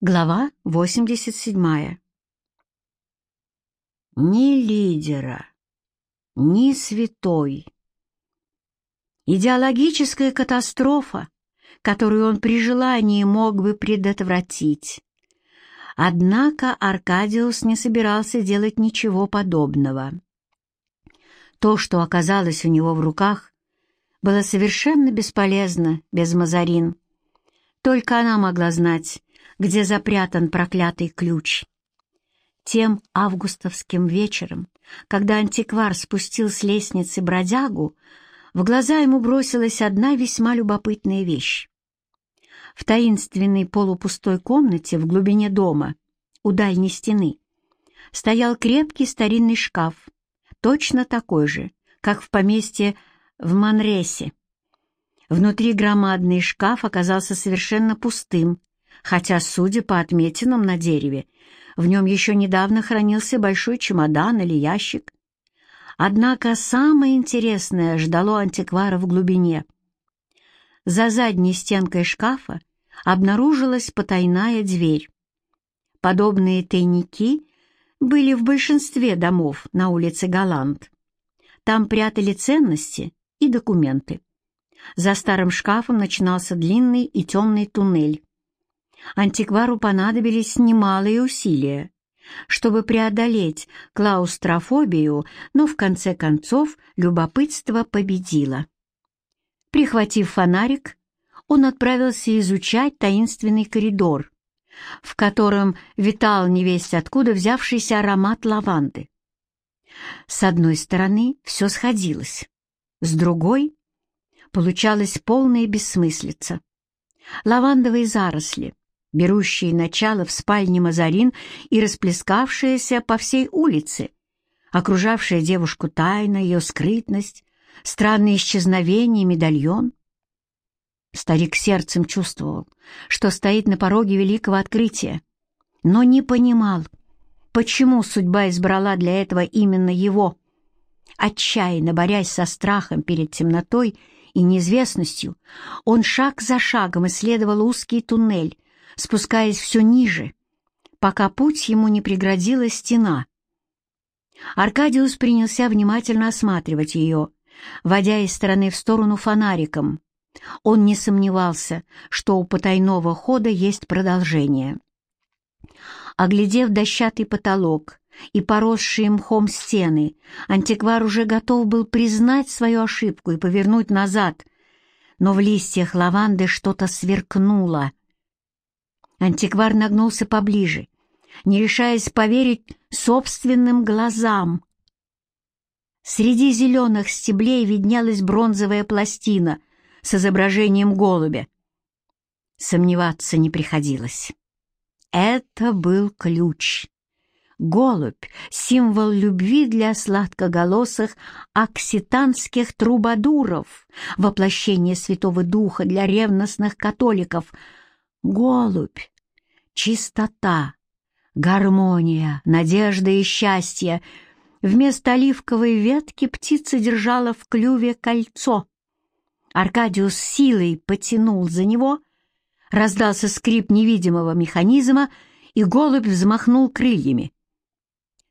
Глава 87. Ни лидера, ни святой. Идеологическая катастрофа, которую он при желании мог бы предотвратить. Однако Аркадиус не собирался делать ничего подобного. То, что оказалось у него в руках, было совершенно бесполезно без Мазарин. Только она могла знать, где запрятан проклятый ключ. Тем августовским вечером, когда антиквар спустил с лестницы бродягу, в глаза ему бросилась одна весьма любопытная вещь. В таинственной полупустой комнате в глубине дома, у дальней стены, стоял крепкий старинный шкаф, точно такой же, как в поместье в Манресе. Внутри громадный шкаф оказался совершенно пустым, хотя, судя по отметинам на дереве, в нем еще недавно хранился большой чемодан или ящик. Однако самое интересное ждало антиквара в глубине. За задней стенкой шкафа обнаружилась потайная дверь. Подобные тайники были в большинстве домов на улице Галант. Там прятали ценности и документы. За старым шкафом начинался длинный и темный туннель. Антиквару понадобились немалые усилия, чтобы преодолеть клаустрофобию, но в конце концов любопытство победило. Прихватив фонарик, он отправился изучать таинственный коридор, в котором витал невесть откуда взявшийся аромат лаванды. С одной стороны все сходилось, с другой получалась полная бессмыслица. Лавандовые заросли, берущие начало в спальне Мазарин и расплескавшиеся по всей улице, окружавшая девушку тайна, ее скрытность, странное исчезновение, медальон. Старик сердцем чувствовал, что стоит на пороге великого открытия, но не понимал, почему судьба избрала для этого именно его. Отчаянно борясь со страхом перед темнотой и неизвестностью, он шаг за шагом исследовал узкий туннель, спускаясь все ниже, пока путь ему не преградила стена. Аркадиус принялся внимательно осматривать ее, водя из стороны в сторону фонариком. Он не сомневался, что у потайного хода есть продолжение. Оглядев дощатый потолок и поросшие мхом стены, антиквар уже готов был признать свою ошибку и повернуть назад, но в листьях лаванды что-то сверкнуло. Антиквар нагнулся поближе, не решаясь поверить собственным глазам. Среди зеленых стеблей виднелась бронзовая пластина с изображением голубя. Сомневаться не приходилось. Это был ключ. Голубь — символ любви для сладкоголосых окситанских трубадуров, воплощение Святого Духа для ревностных католиков — Голубь, чистота, гармония, надежда и счастье. Вместо оливковой ветки птица держала в клюве кольцо. Аркадиус силой потянул за него, раздался скрип невидимого механизма, и голубь взмахнул крыльями.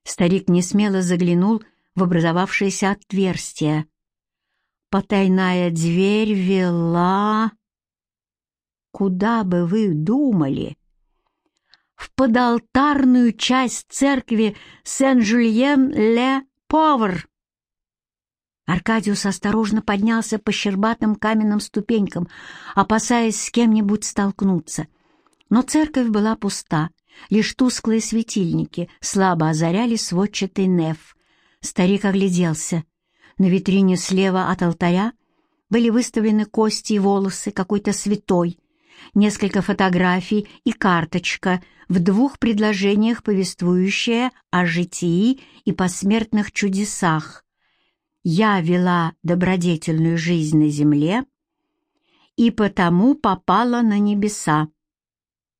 Старик несмело заглянул в образовавшееся отверстие. Потайная дверь вела... Куда бы вы думали? В подалтарную часть церкви Сен-Жульен-Ле-Повр. Аркадиус осторожно поднялся по щербатым каменным ступенькам, опасаясь с кем-нибудь столкнуться. Но церковь была пуста, лишь тусклые светильники слабо озаряли сводчатый неф. Старик огляделся. На витрине слева от алтаря были выставлены кости и волосы какой-то святой, несколько фотографий и карточка в двух предложениях, повествующая о житии и посмертных чудесах. «Я вела добродетельную жизнь на земле и потому попала на небеса.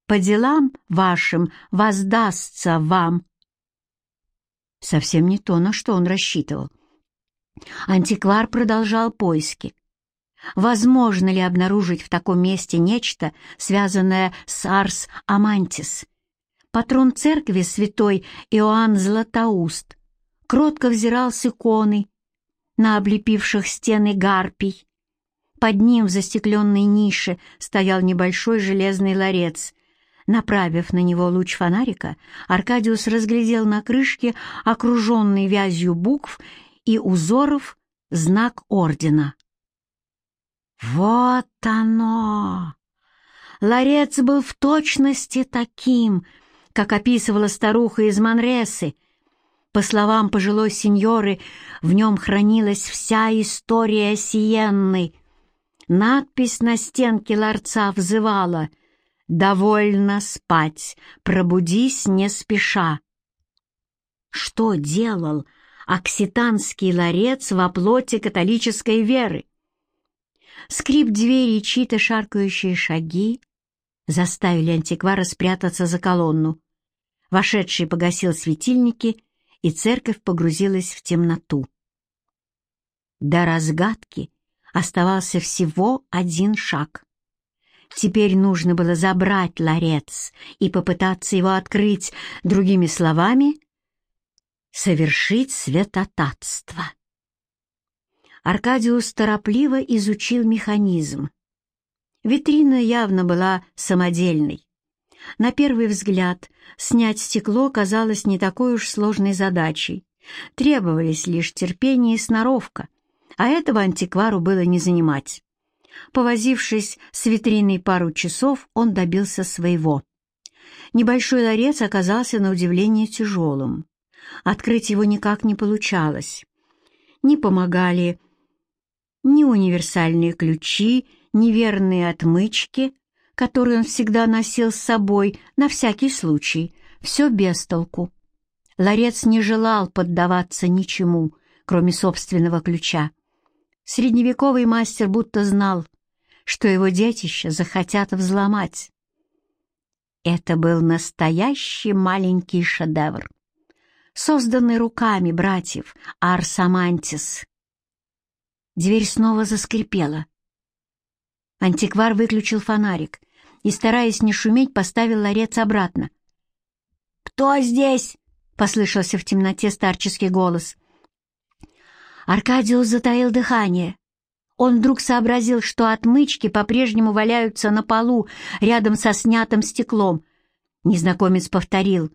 По делам вашим воздастся вам». Совсем не то, на что он рассчитывал. Антиквар продолжал поиски. Возможно ли обнаружить в таком месте нечто, связанное с Арс Амантис? Патрон церкви святой Иоанн Златоуст кротко взирал с иконы на облепивших стены гарпий. Под ним в застекленной нише стоял небольшой железный ларец. Направив на него луч фонарика, Аркадиус разглядел на крышке, окруженный вязью букв и узоров, знак ордена. Вот оно! Ларец был в точности таким, как описывала старуха из Манресы. По словам пожилой сеньоры, в нем хранилась вся история Сиенны. Надпись на стенке ларца взывала «Довольно спать, пробудись не спеша». Что делал окситанский ларец во плоти католической веры? Скрип двери и чьи-то шаркающие шаги заставили антиквара спрятаться за колонну. Вошедший погасил светильники, и церковь погрузилась в темноту. До разгадки оставался всего один шаг. Теперь нужно было забрать ларец и попытаться его открыть, другими словами, совершить святотатство. Аркадиус торопливо изучил механизм. Витрина явно была самодельной. На первый взгляд снять стекло казалось не такой уж сложной задачей. Требовались лишь терпение и сноровка, а этого антиквару было не занимать. Повозившись с витриной пару часов, он добился своего. Небольшой ларец оказался на удивление тяжелым. Открыть его никак не получалось. Не помогали ни универсальные ключи, ни верные отмычки, которые он всегда носил с собой на всякий случай, все без толку. Ларец не желал поддаваться ничему, кроме собственного ключа. Средневековый мастер будто знал, что его детище захотят взломать. Это был настоящий маленький шедевр, созданный руками братьев Арсамантис. Дверь снова заскрипела. Антиквар выключил фонарик и, стараясь не шуметь, поставил ларец обратно. «Кто здесь?» — послышался в темноте старческий голос. Аркадиус затаил дыхание. Он вдруг сообразил, что отмычки по-прежнему валяются на полу рядом со снятым стеклом. Незнакомец повторил.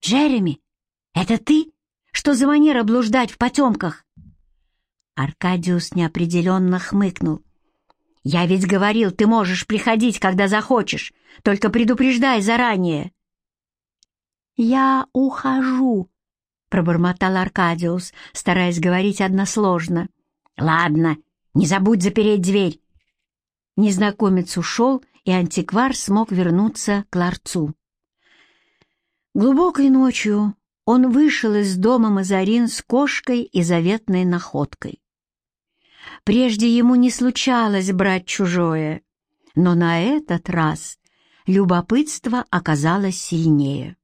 «Джереми, это ты? Что за манера блуждать в потемках?» Аркадиус неопределенно хмыкнул. «Я ведь говорил, ты можешь приходить, когда захочешь, только предупреждай заранее». «Я ухожу», — пробормотал Аркадиус, стараясь говорить односложно. «Ладно, не забудь запереть дверь». Незнакомец ушел, и антиквар смог вернуться к ларцу. Глубокой ночью он вышел из дома Мазарин с кошкой и заветной находкой. Прежде ему не случалось брать чужое, но на этот раз любопытство оказалось сильнее.